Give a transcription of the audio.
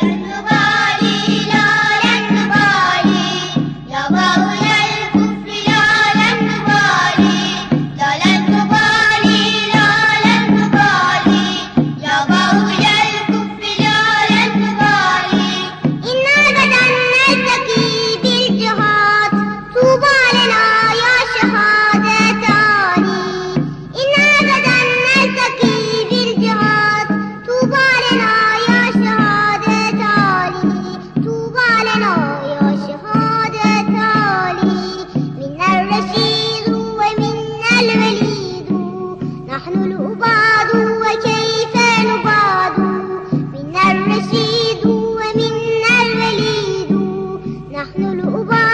Rangwali dulu ubah